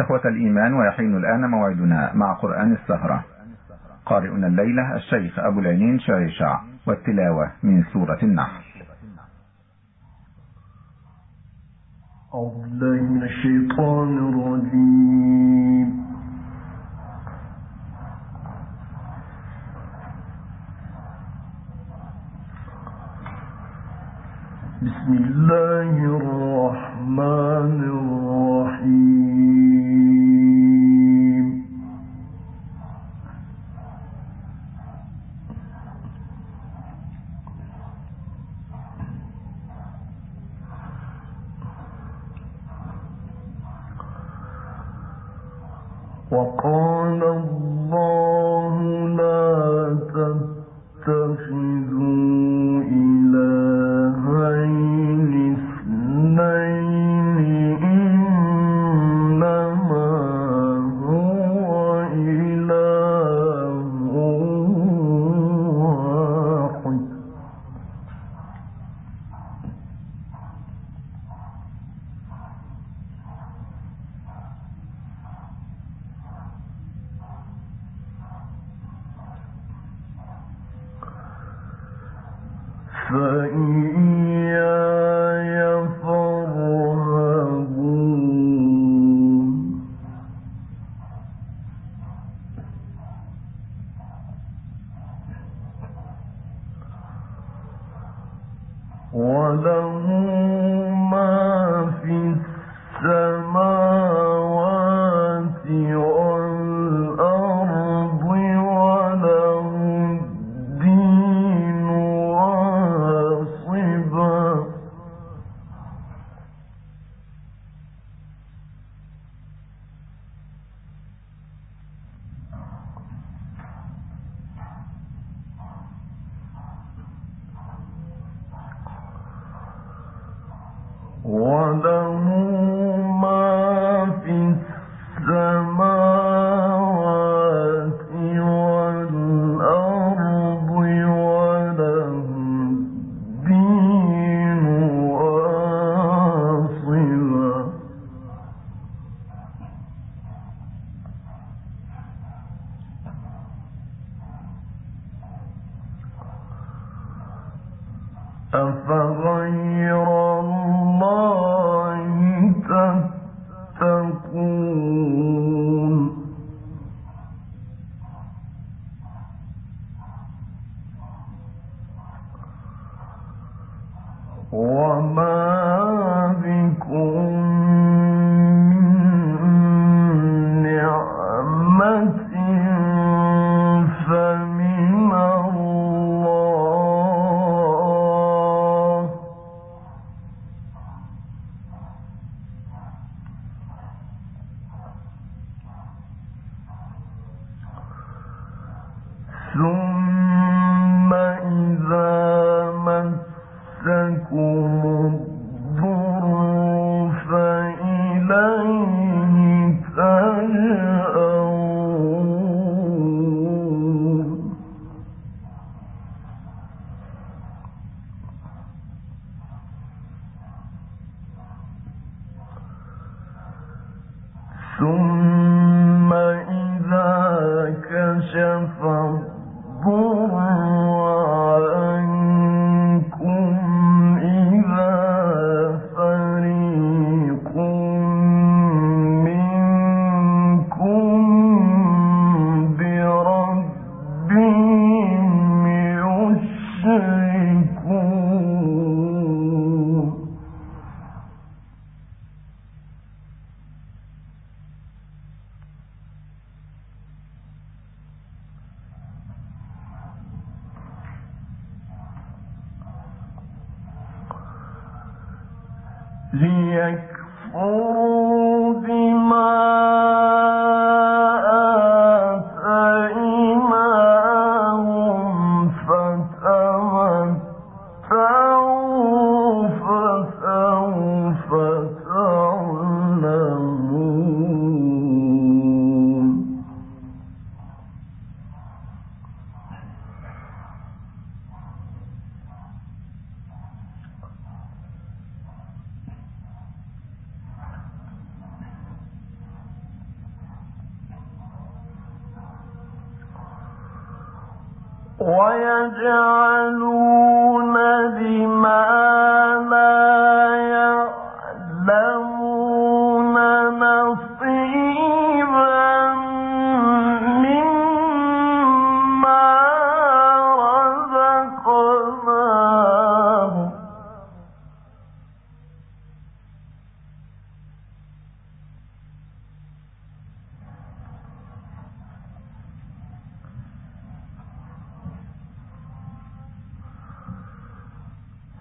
إخوة الإيمان ويحين الآن موعدنا مع قرآن السهرة. قارئنا الليلة الشيخ أبو العينين شريشع والتلاوة من سورة النحل. أعوذ بالله من الشيطان الرجيم. بسم الله الرحمن الرحيم. فإياك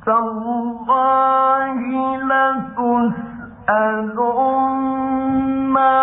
تالله لتسألن عما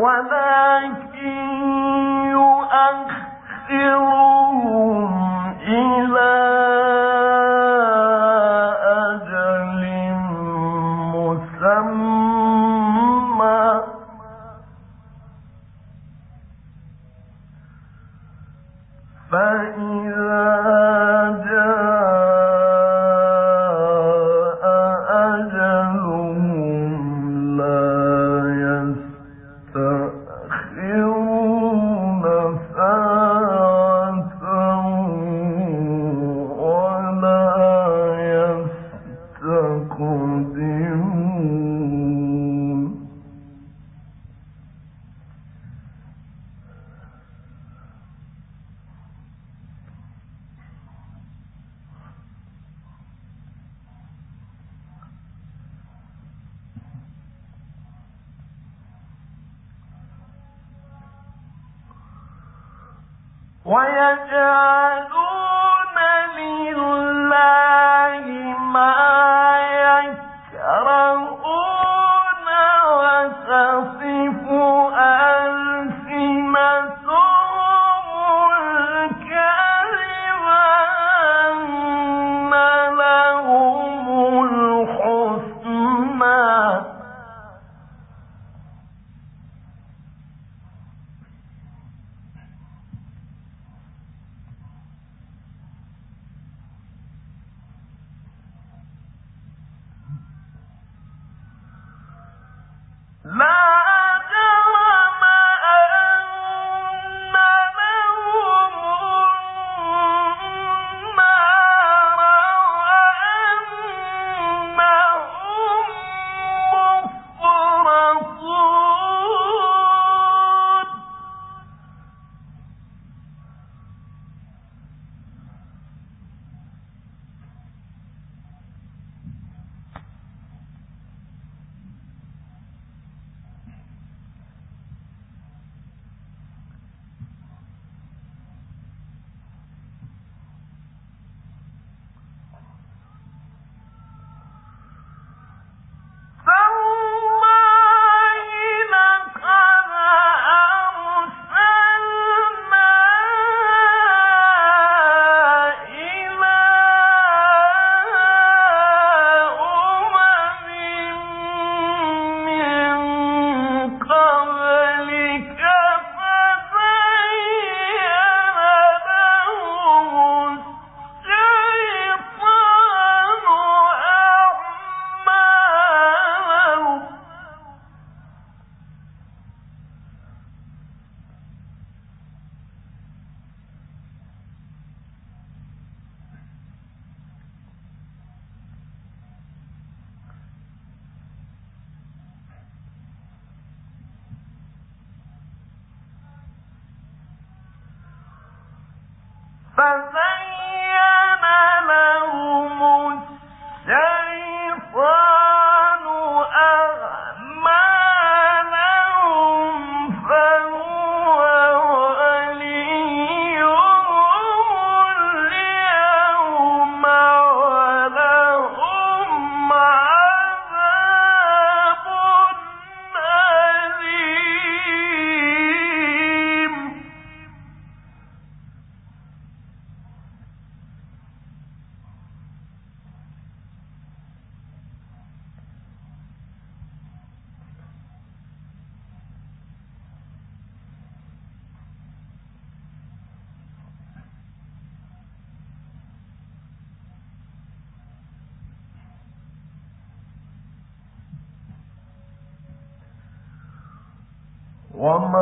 ولكن يؤخرهم لبن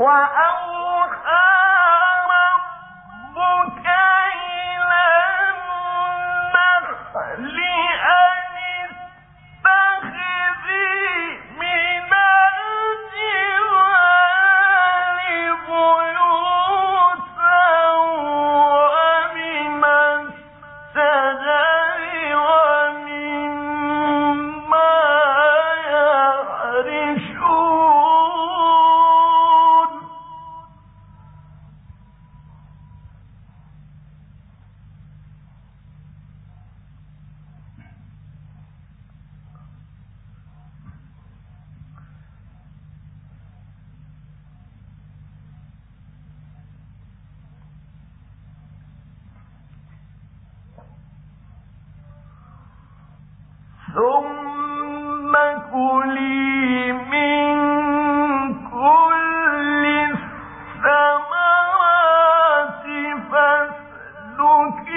يخرج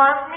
one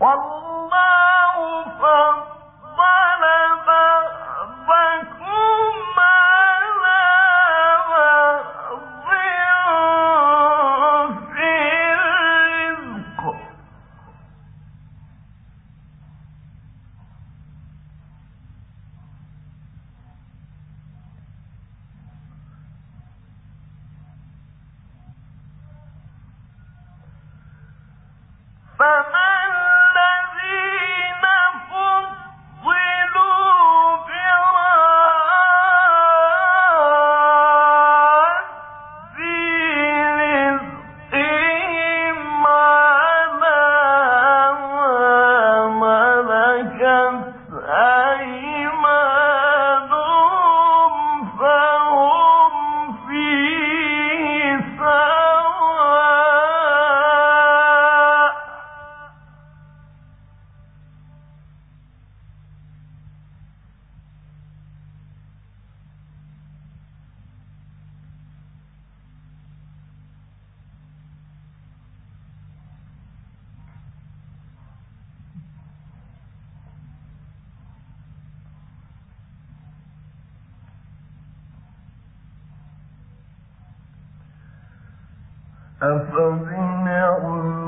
والله فضل أفبنعمة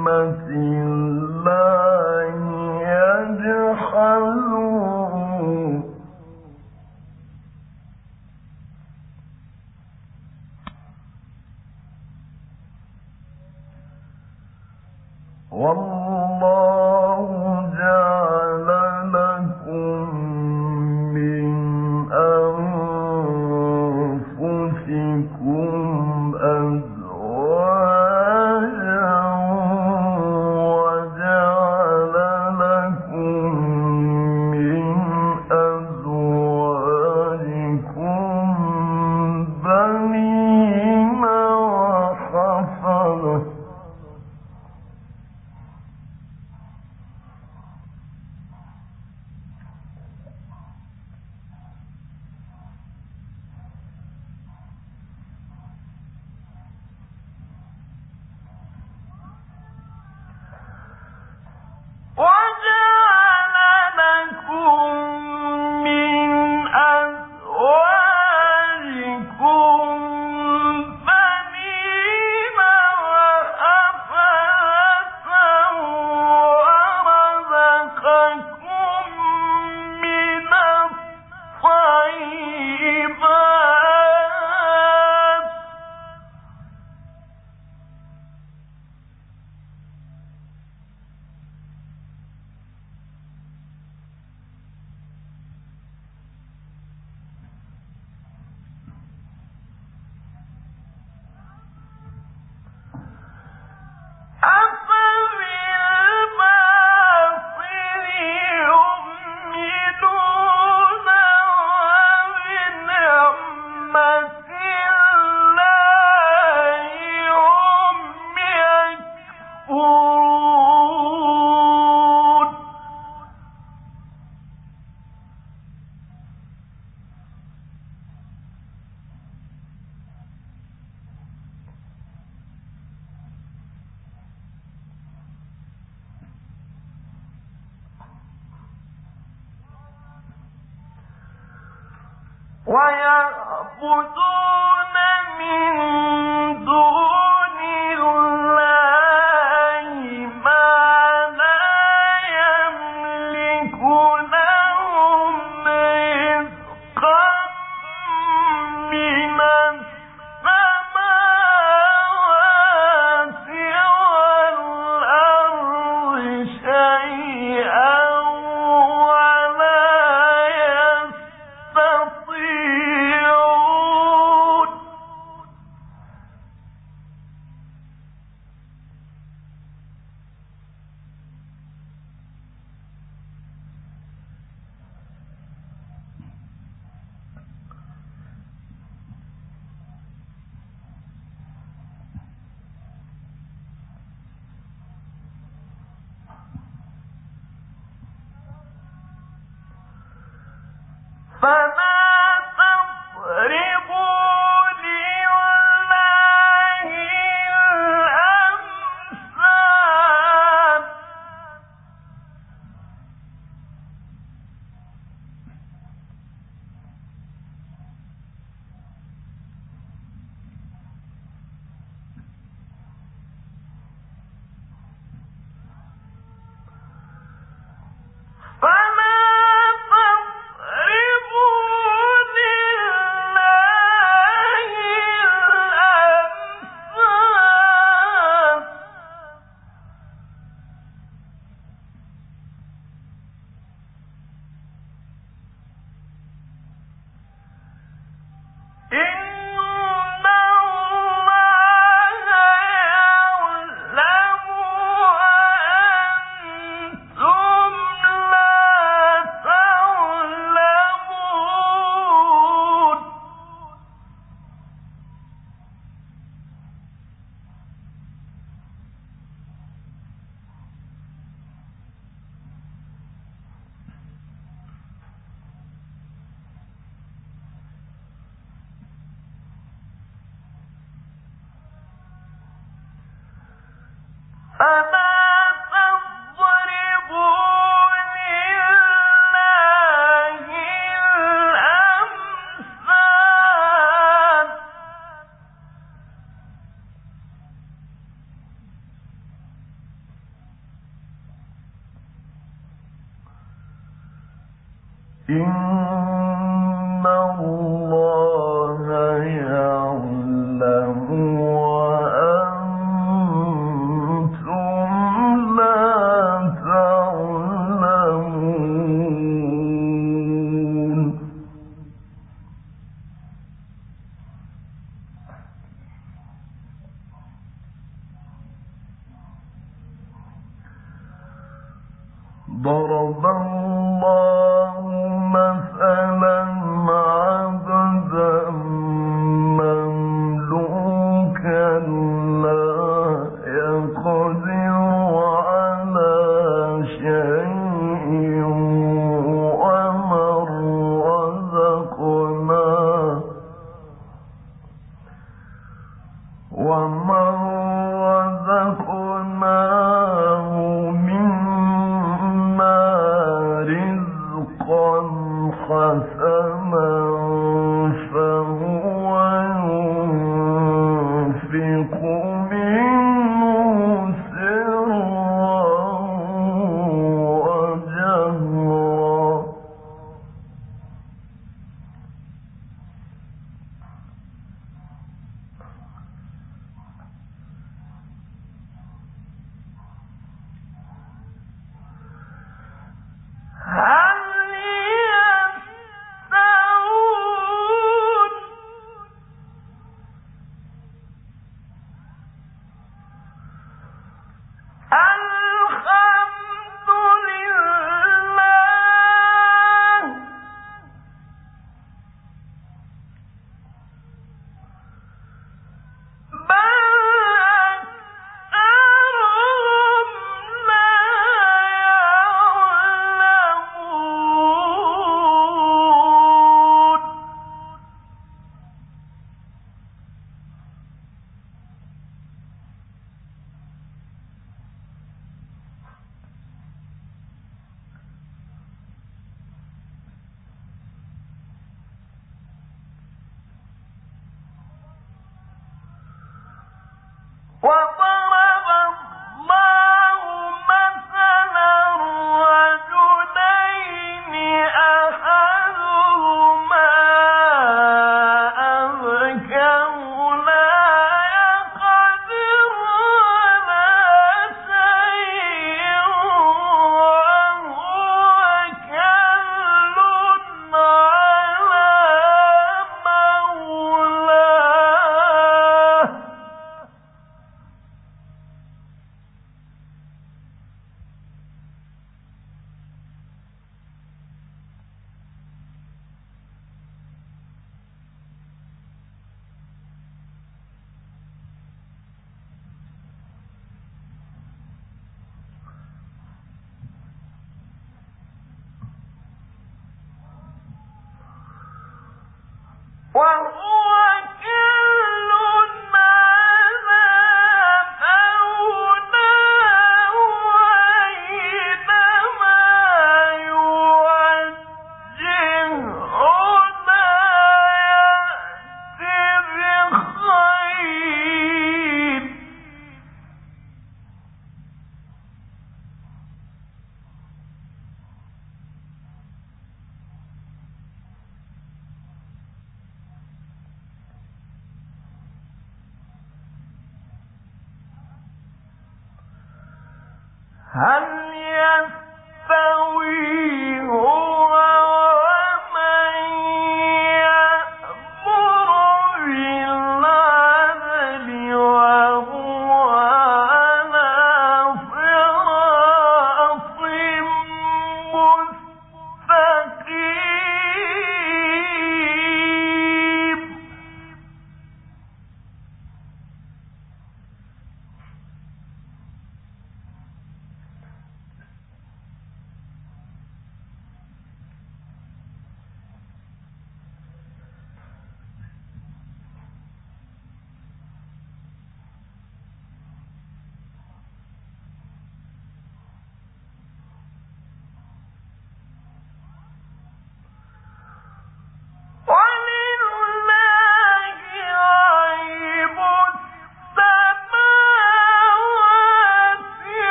ضرب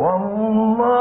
والله